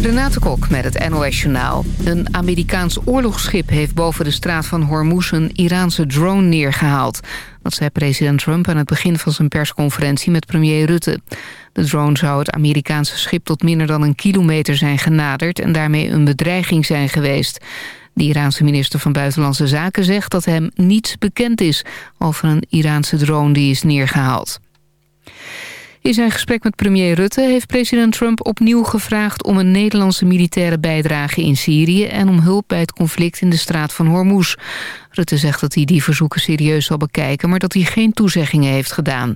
Renate Kok met het NOS Journaal. Een Amerikaans oorlogsschip heeft boven de straat van Hormuz... een Iraanse drone neergehaald. Dat zei president Trump aan het begin van zijn persconferentie met premier Rutte. De drone zou het Amerikaanse schip tot minder dan een kilometer zijn genaderd... en daarmee een bedreiging zijn geweest. De Iraanse minister van Buitenlandse Zaken zegt dat hem niets bekend is... over een Iraanse drone die is neergehaald. In zijn gesprek met premier Rutte heeft president Trump opnieuw gevraagd... om een Nederlandse militaire bijdrage in Syrië... en om hulp bij het conflict in de straat van Hormuz. Rutte zegt dat hij die verzoeken serieus zal bekijken... maar dat hij geen toezeggingen heeft gedaan.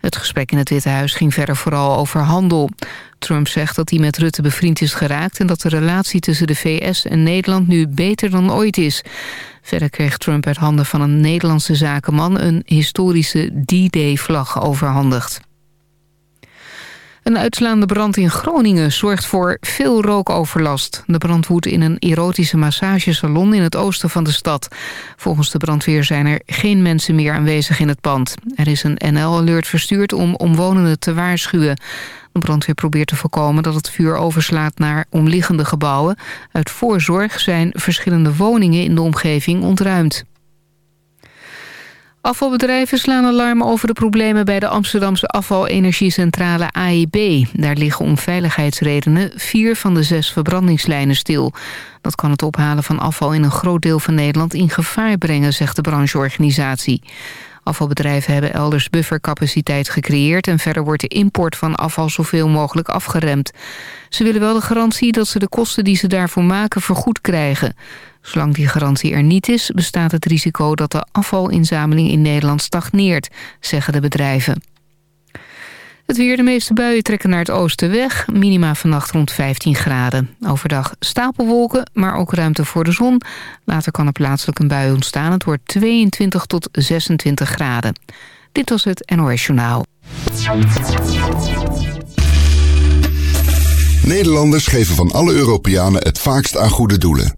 Het gesprek in het Witte Huis ging verder vooral over handel. Trump zegt dat hij met Rutte bevriend is geraakt... en dat de relatie tussen de VS en Nederland nu beter dan ooit is. Verder kreeg Trump uit handen van een Nederlandse zakenman... een historische D-Day-vlag overhandigd. Een uitslaande brand in Groningen zorgt voor veel rookoverlast. De brand woedt in een erotische massagesalon in het oosten van de stad. Volgens de brandweer zijn er geen mensen meer aanwezig in het pand. Er is een NL-alert verstuurd om omwonenden te waarschuwen. De brandweer probeert te voorkomen dat het vuur overslaat naar omliggende gebouwen. Uit voorzorg zijn verschillende woningen in de omgeving ontruimd. Afvalbedrijven slaan alarm over de problemen bij de Amsterdamse afvalenergiecentrale AEB. Daar liggen om veiligheidsredenen vier van de zes verbrandingslijnen stil. Dat kan het ophalen van afval in een groot deel van Nederland in gevaar brengen, zegt de brancheorganisatie. Afvalbedrijven hebben elders buffercapaciteit gecreëerd... en verder wordt de import van afval zoveel mogelijk afgeremd. Ze willen wel de garantie dat ze de kosten die ze daarvoor maken vergoed krijgen. Zolang die garantie er niet is, bestaat het risico dat de afvalinzameling in Nederland stagneert, zeggen de bedrijven. Het weer, de meeste buien trekken naar het oosten weg. Minima vannacht rond 15 graden. Overdag stapelwolken, maar ook ruimte voor de zon. Later kan er plaatselijk een bui ontstaan. Het wordt 22 tot 26 graden. Dit was het NOS Journaal. Nederlanders geven van alle Europeanen het vaakst aan goede doelen.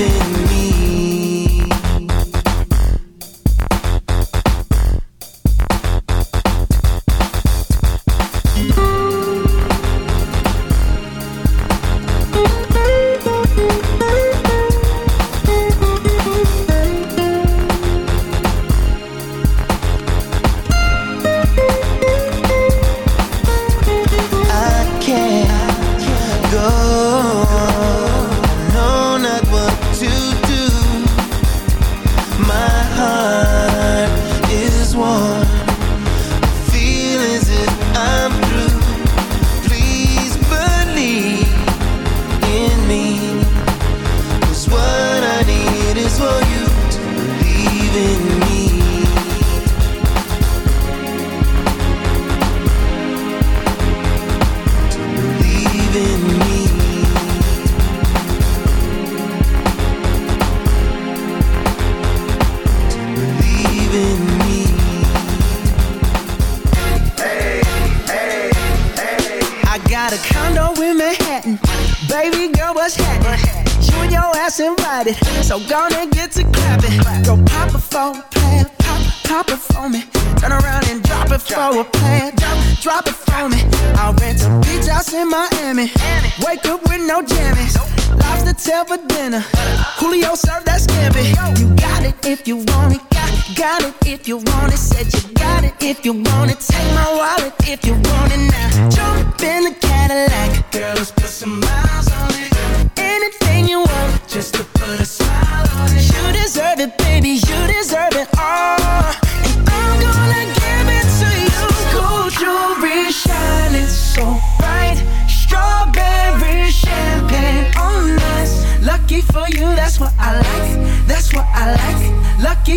In me.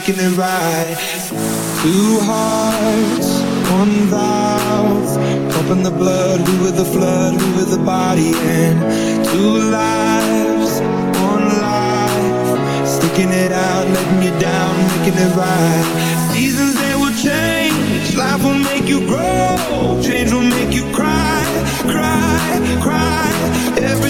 Making it right. Two hearts, one valve, pumping the blood. We were the flood, we were the body, and two lives, one life, sticking it out, letting you down, making it right. Seasons they will change, life will make you grow, change will make you cry, cry, cry. Every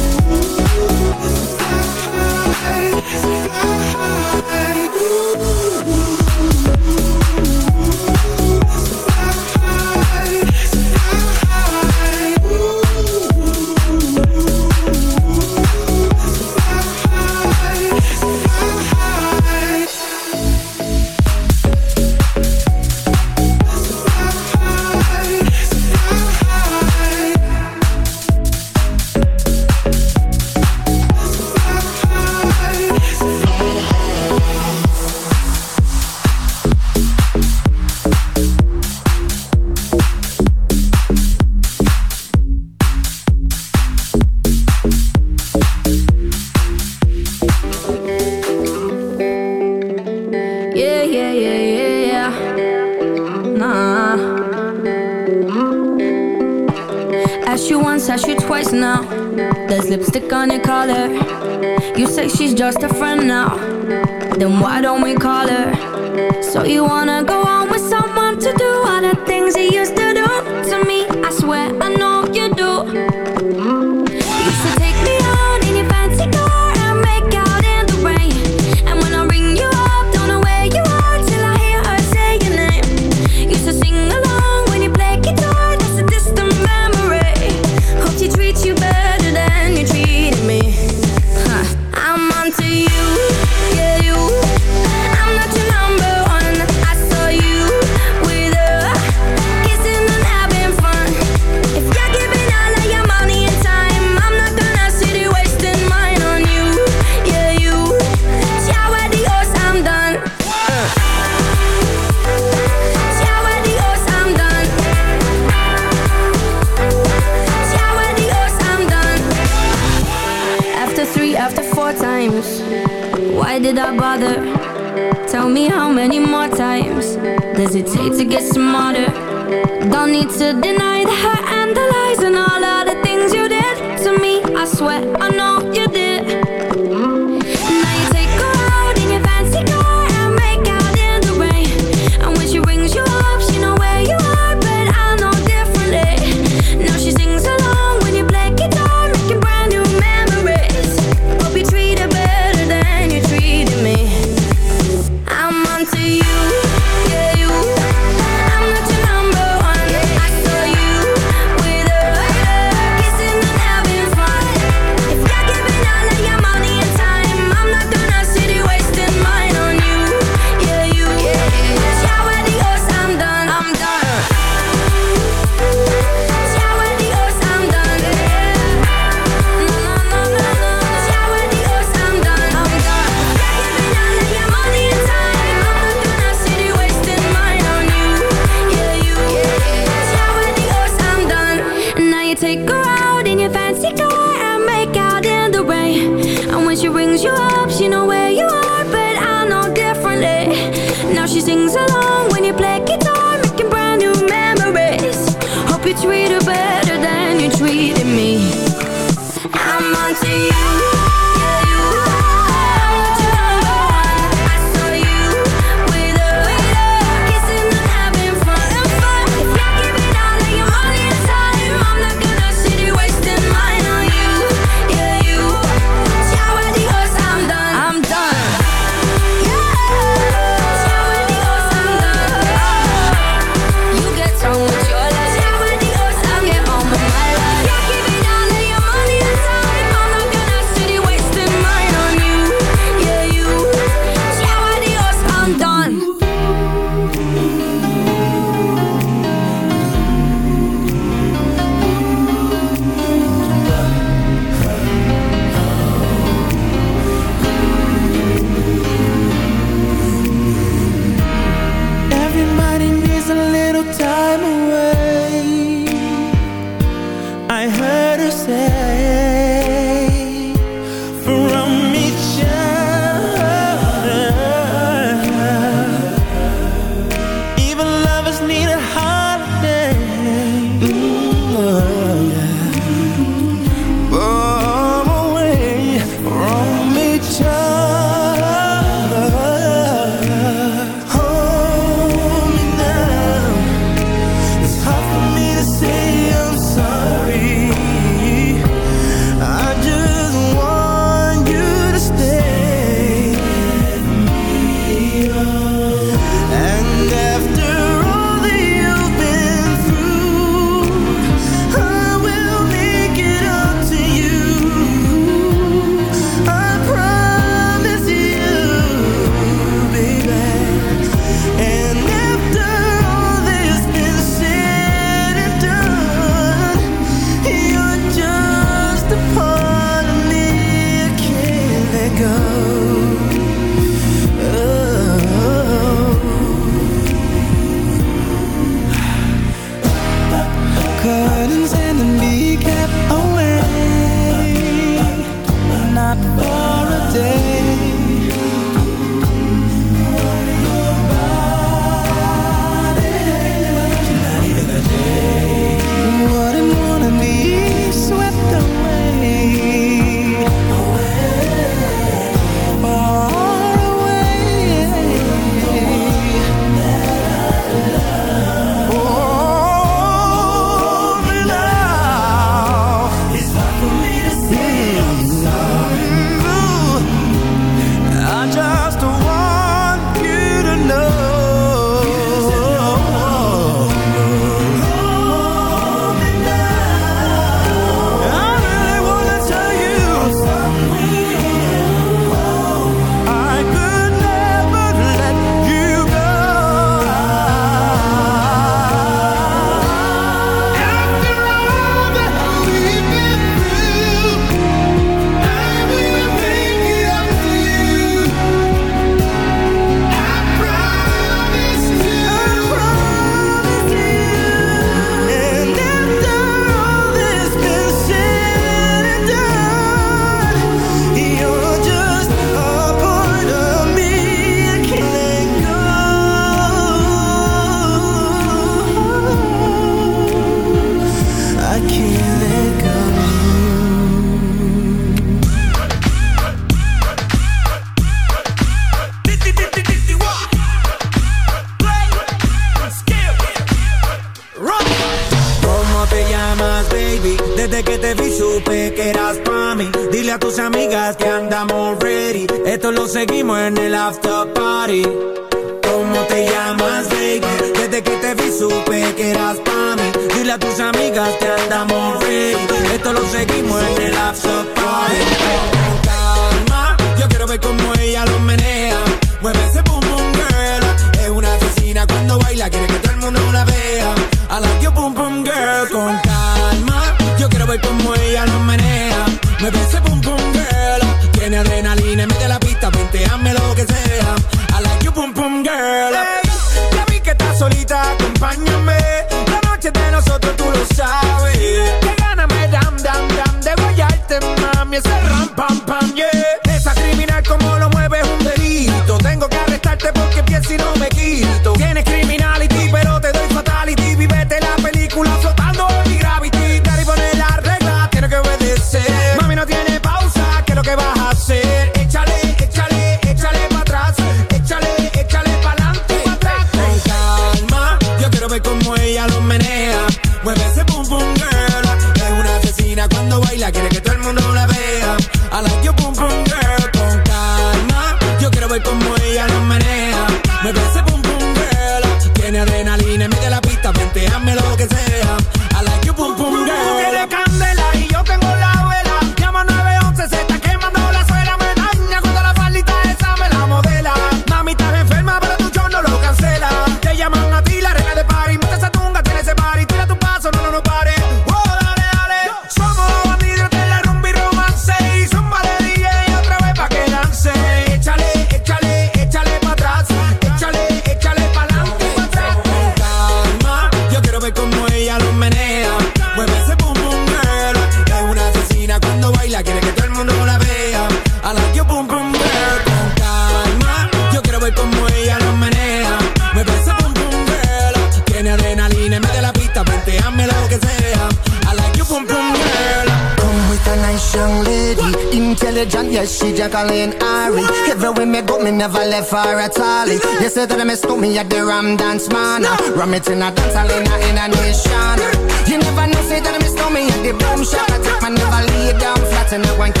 Commit in a dance all in a, in a nation. You never know, say that I miss me at the boom shop I take my never lay down flat and I want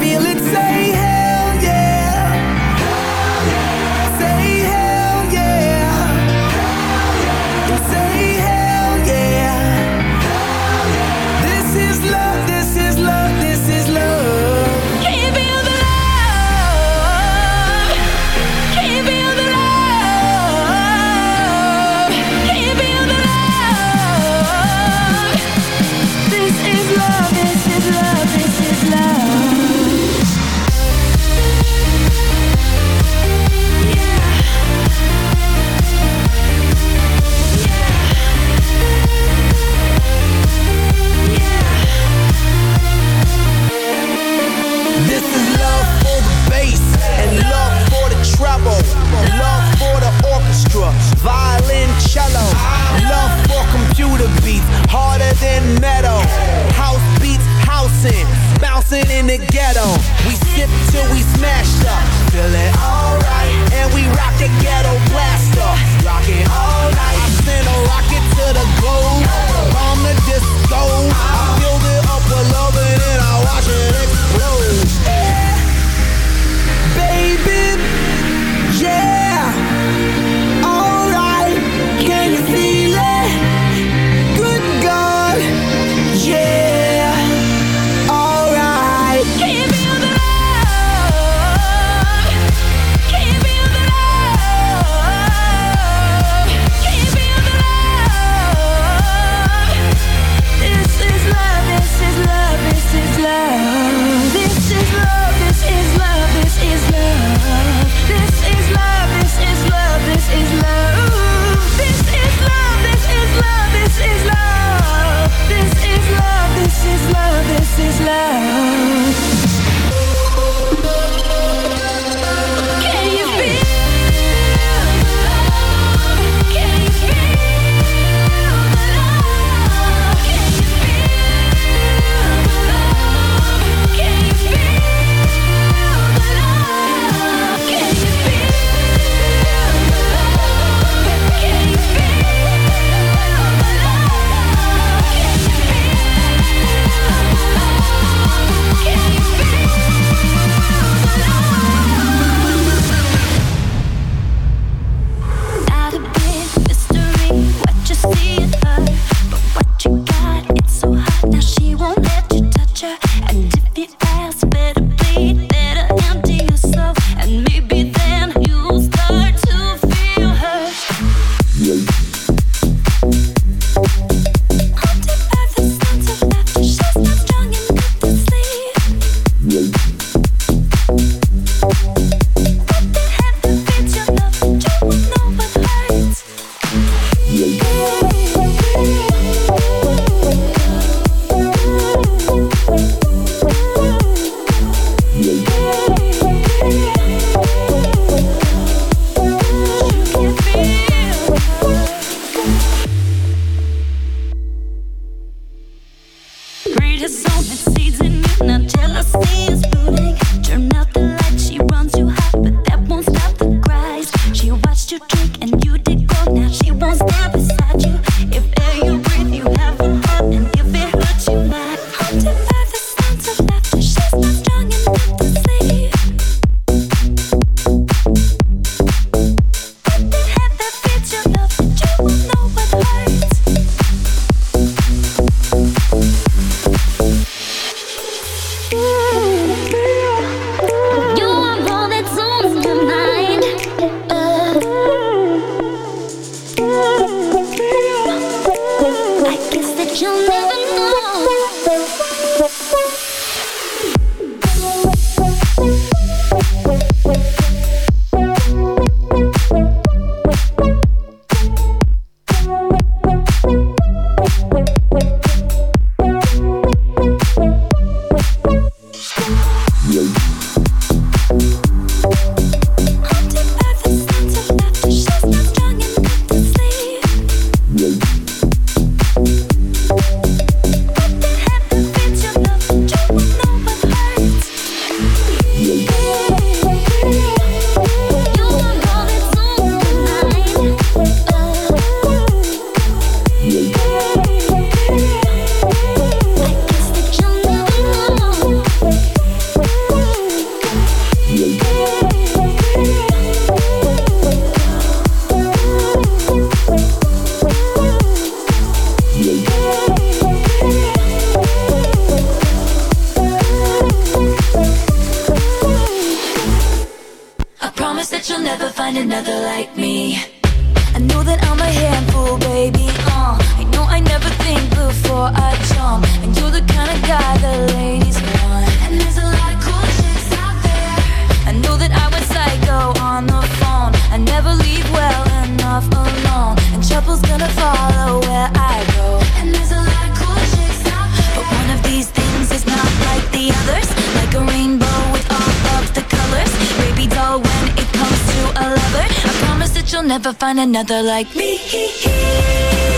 feel it, say hey. bustin' in the ghetto. We sip till we smashed up, Feel it alright. And we rock the ghetto blaster, rock it all night. I send a rocket to the globe, bomb the disco. I build it up with love and then I watch it explode. Yeah. Baby never find another like me.